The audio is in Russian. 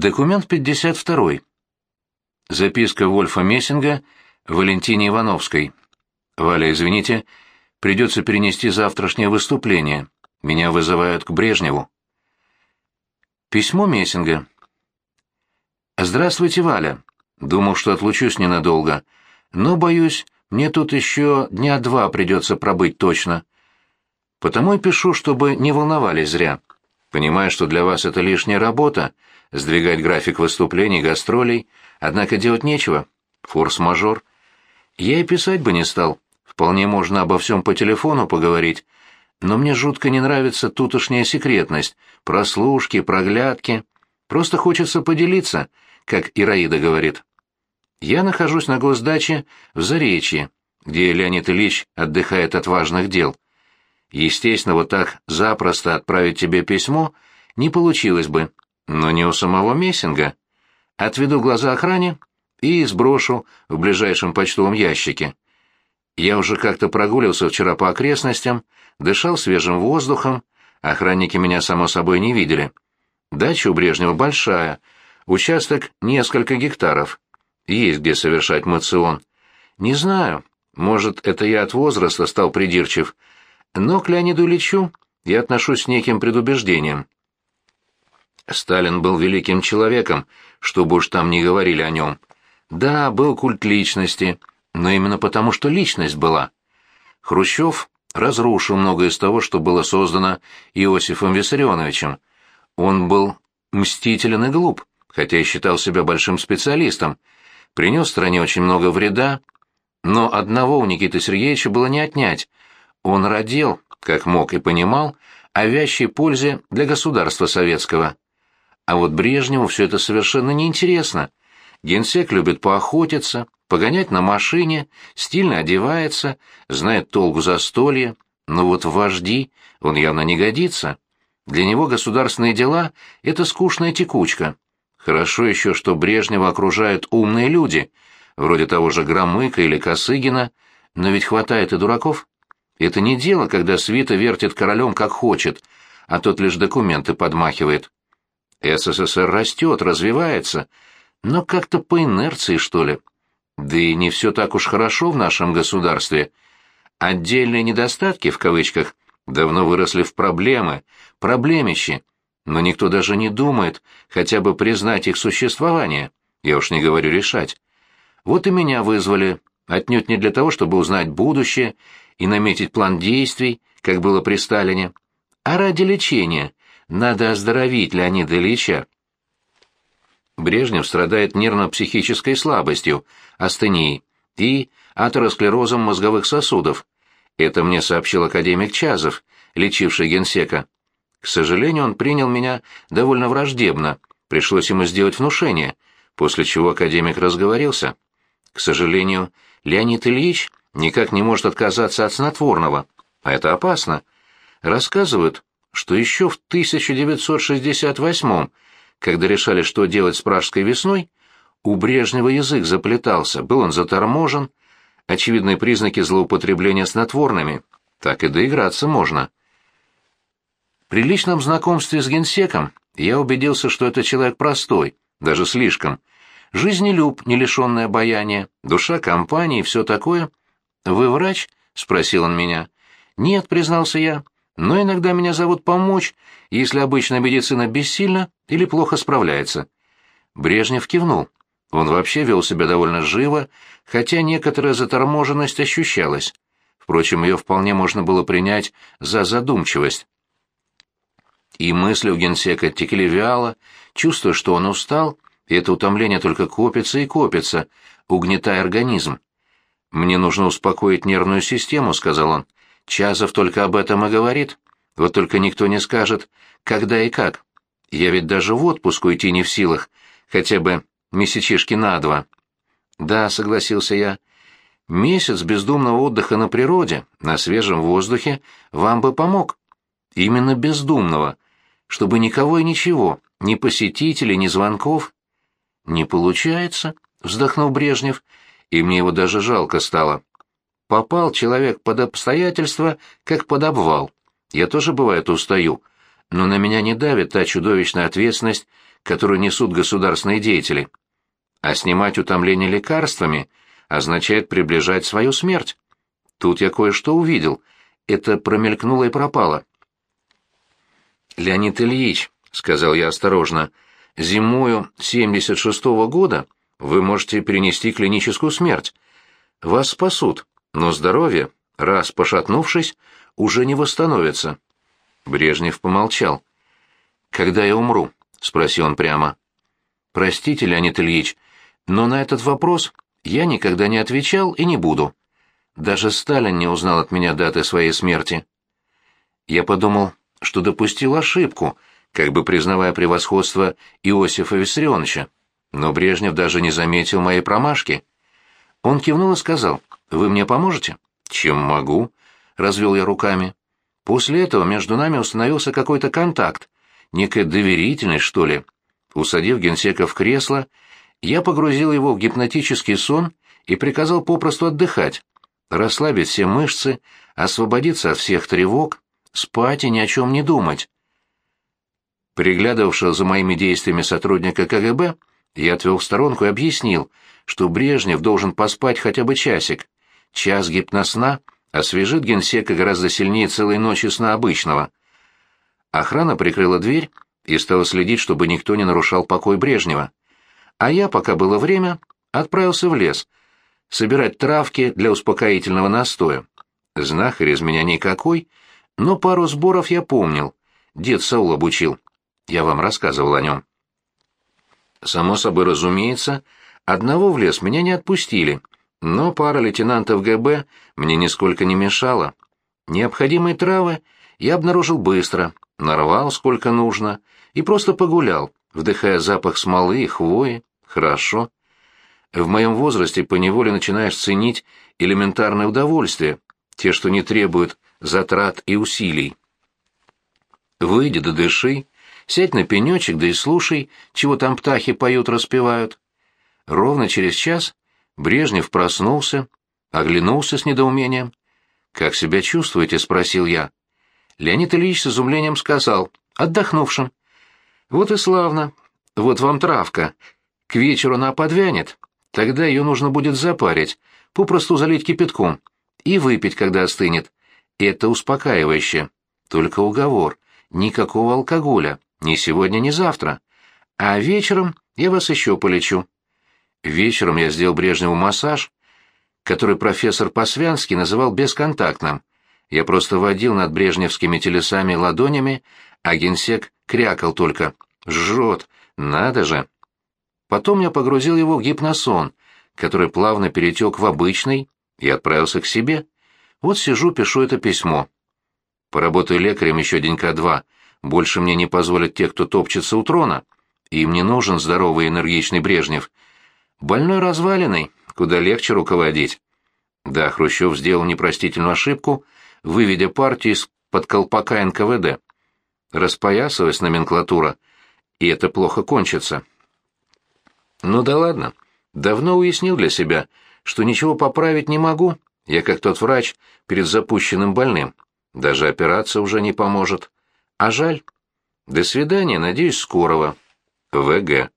Документ 52. Записка Вольфа Мессинга Валентине Ивановской. «Валя, извините, придется перенести завтрашнее выступление. Меня вызывают к Брежневу». Письмо Мессинга. «Здравствуйте, Валя. Думал, что отлучусь ненадолго. Но, боюсь, мне тут еще дня два придется пробыть точно. Потому и пишу, чтобы не волновались зря. Понимаю, что для вас это лишняя работа — сдвигать график выступлений, гастролей, однако делать нечего. Форс-мажор. Я и писать бы не стал. Вполне можно обо всем по телефону поговорить. Но мне жутко не нравится тутошняя секретность, прослушки, проглядки. Просто хочется поделиться, как Ираида говорит. Я нахожусь на госдаче в Заречье, где Леонид Ильич отдыхает от важных дел. Естественно, вот так запросто отправить тебе письмо не получилось бы, но не у самого Мессинга. Отведу глаза охране и сброшу в ближайшем почтовом ящике. Я уже как-то прогуливался вчера по окрестностям, дышал свежим воздухом, охранники меня, само собой, не видели. Дача у Брежнева большая, участок несколько гектаров. Есть где совершать мацион. Не знаю, может, это я от возраста стал придирчив, но к Леониду Ильичу я отношусь с неким предубеждением. Сталин был великим человеком, чтобы уж там не говорили о нем. Да, был культ личности, но именно потому, что личность была. Хрущев разрушил многое из того, что было создано Иосифом Виссарионовичем. Он был мстителен и глуп, хотя и считал себя большим специалистом, принес стране очень много вреда, но одного у Никиты Сергеевича было не отнять. Он родил, как мог и понимал, о вящей пользе для государства советского. А вот Брежневу все это совершенно неинтересно. Генсек любит поохотиться, погонять на машине, стильно одевается, знает толку застолья, но вот вожди он явно не годится. Для него государственные дела — это скучная текучка. Хорошо еще, что Брежнева окружают умные люди, вроде того же Громыка или Косыгина, но ведь хватает и дураков. Это не дело, когда свита вертит королем как хочет, а тот лишь документы подмахивает. СССР растет, развивается, но как-то по инерции, что ли. Да и не все так уж хорошо в нашем государстве. Отдельные недостатки, в кавычках, давно выросли в проблемы, проблемищи, но никто даже не думает хотя бы признать их существование, я уж не говорю решать. Вот и меня вызвали, отнюдь не для того, чтобы узнать будущее и наметить план действий, как было при Сталине, а ради лечения, надо оздоровить Леонида Ильича. Брежнев страдает нервно-психической слабостью, астенией и атеросклерозом мозговых сосудов. Это мне сообщил академик Чазов, лечивший генсека. К сожалению, он принял меня довольно враждебно, пришлось ему сделать внушение, после чего академик разговорился. К сожалению, Леонид Ильич никак не может отказаться от снотворного, а это опасно. Рассказывают, что еще в 1968 когда решали, что делать с Пражской весной, у Брежнева язык заплетался, был он заторможен, очевидные признаки злоупотребления снотворными, так и доиграться можно. При личном знакомстве с генсеком я убедился, что это человек простой, даже слишком. Жизнелюб, не лишенный обаяния, душа компании и все такое. «Вы врач?» — спросил он меня. «Нет», — признался я, но иногда меня зовут помочь, если обычная медицина бессильна или плохо справляется. Брежнев кивнул. Он вообще вел себя довольно живо, хотя некоторая заторможенность ощущалась. Впрочем, ее вполне можно было принять за задумчивость. И мысли у генсека текли вяло, чувствуя, что он устал, и это утомление только копится и копится, угнетая организм. «Мне нужно успокоить нервную систему», — сказал он. Чазов только об этом и говорит. Вот только никто не скажет, когда и как. Я ведь даже в отпуск уйти не в силах, хотя бы месячишки на два. Да, согласился я. Месяц бездумного отдыха на природе, на свежем воздухе, вам бы помог. Именно бездумного, чтобы никого и ничего, ни посетителей, ни звонков. Не получается, вздохнул Брежнев, и мне его даже жалко стало. Попал человек под обстоятельства, как под обвал. Я тоже, бывает, устаю, но на меня не давит та чудовищная ответственность, которую несут государственные деятели. А снимать утомление лекарствами означает приближать свою смерть. Тут я кое-что увидел. Это промелькнуло и пропало. «Леонид Ильич», — сказал я осторожно, — «зимою 76-го года вы можете перенести клиническую смерть. Вас спасут, но здоровье, раз пошатнувшись, уже не восстановится». Брежнев помолчал. «Когда я умру?» — спросил он прямо. «Простите, Леонид Ильич, но на этот вопрос я никогда не отвечал и не буду. Даже Сталин не узнал от меня даты своей смерти. Я подумал, что допустил ошибку, как бы признавая превосходство Иосифа Виссарионовича. Но Брежнев даже не заметил моей промашки. Он кивнул и сказал, «Вы мне поможете?» «Чем могу?» — развел я руками. После этого между нами установился какой-то контакт, некая доверительность, что ли. Усадив генсека в кресло, я погрузил его в гипнотический сон и приказал попросту отдыхать, расслабить все мышцы, освободиться от всех тревог, спать и ни о чем не думать. Приглядывавшего за моими действиями сотрудника КГБ, я отвел в сторонку и объяснил, что Брежнев должен поспать хотя бы часик. Час гипносна освежит генсека гораздо сильнее целой ночи сна обычного. Охрана прикрыла дверь и стала следить, чтобы никто не нарушал покой Брежнева. А я, пока было время, отправился в лес, собирать травки для успокоительного настоя. Знахарь из меня никакой, но пару сборов я помнил. Дед Саул обучил. Я вам рассказывал о нем. Само собой разумеется, одного в лес меня не отпустили, но пара лейтенантов ГБ мне нисколько не мешала. Необходимые травы я обнаружил быстро, нарвал сколько нужно и просто погулял, вдыхая запах смолы и хвои. Хорошо. В моем возрасте поневоле начинаешь ценить элементарное удовольствие, те, что не требуют затрат и усилий. Выйди да дыши, сядь на пенечек да и слушай, чего там птахи поют-распевают. Ровно через час Брежнев проснулся, оглянулся с недоумением. «Как себя чувствуете?» — спросил я. Леонид Ильич с изумлением сказал, отдохнувшим. «Вот и славно. Вот вам травка. К вечеру она подвянет. Тогда ее нужно будет запарить, попросту залить кипятком и выпить, когда остынет. Это успокаивающе. Только уговор. Никакого алкоголя. Ни сегодня, ни завтра. А вечером я вас еще полечу. Вечером я сделал Брежневу массаж, который профессор Посвянский называл бесконтактным. Я просто водил над брежневскими телесами ладонями, а генсек крякал только. «Жжет! Надо же!» Потом я погрузил его в гипносон, который плавно перетек в обычный, и отправился к себе. Вот сижу, пишу это письмо. Поработаю лекарем еще денька два. Больше мне не позволят те, кто топчется у трона. Им не нужен здоровый энергичный Брежнев. Больной разваленный, куда легче руководить. Да, Хрущев сделал непростительную ошибку, выведя партию из-под колпака НКВД. Распоясалась номенклатура, и это плохо кончится. Ну да ладно. Давно уяснил для себя, что ничего поправить не могу. Я как тот врач перед запущенным больным. Даже операция уже не поможет. А жаль. До свидания, надеюсь, скорого. ВГ.